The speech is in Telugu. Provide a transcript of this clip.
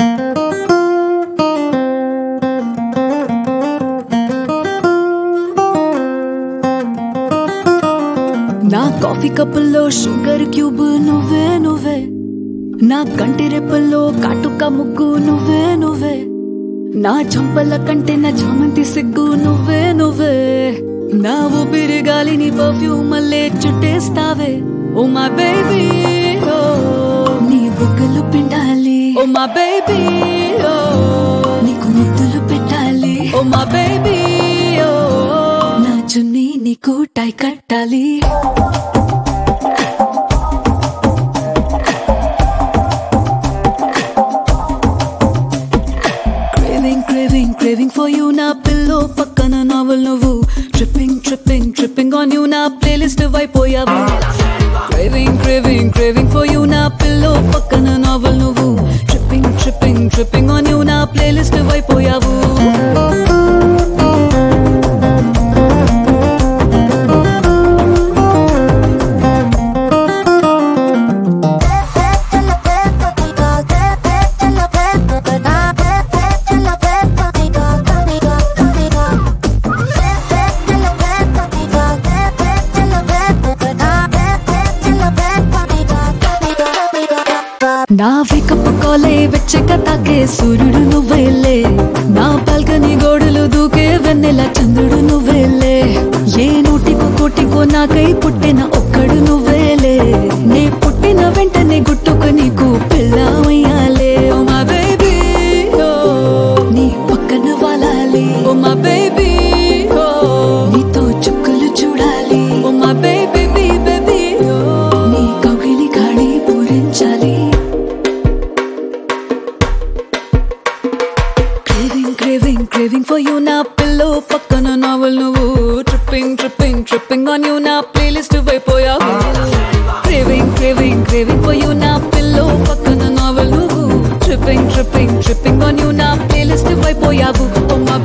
నా కాఫీ కప్పుల్లో షుగర్ క్యూబ్ నువ్వే నువ్వే. నా కంటి రెప్పల్లో కాటుక ముగ్గు నువ్వే నువ్వే. నా చంపల కంటే నా చామంతి సిగ్గు నువ్వే నువ్వే. నా ఊపిరి గాలిని పర్ఫ్యూమ్ మళ్ళీ చుట్టేస్తావే. ఓ మా బేబీ నీ బుగ్గలు పిండాలి ఓ మా బేబీ ఓ నీకు ముద్దులు పెట్టాలి. ఓ మా బేబీ ఓ నా చున్నీ నీకు టై కట్టాలి. Craving craving craving for you నా పిల్లో పక్కన నావల్ నువ్వు. Tripping tripping tripping on you నా ప్లేలిస్ట్ అయిపోయావు craving craving craving for you నా పిల్లో నా కప్పుకోలే కాలే వెచ్చక తాకే సూర్యుడు నువ్వేలే నా పల్కని గోడలు దూకే వెన్నెల చంద్రుడు నువ్వేలే ఏ నూటికో కోటికో నాకై పుట్టిన ఒక్కడు నువ్వేలే నే పుట్టిన వెంటనే గుట్టుకు నీకు పిల్లమయ్యాలే ఓ మా బేబీ నీ పక్కన వాలాలి. ఓ మా బేబీ నీతో చుక్కలు చూడాలి. ఓ మా బేబీ బేబీ నీ కౌగిలి కాడి పూరించాలి. క్రేవింగ్ ఫర్ యూ నా పిల్లో పక్కన నావల్ నువ్వు tripping tripping tripping on you నా ప్లేలిస్ట్ అయిపోయావు craving craving craving for you నా పిల్లో పక్కన నావల్ నువ్వు tripping tripping tripping on you నా ప్లేలిస్ట్ అయిపోయావు ఓ మా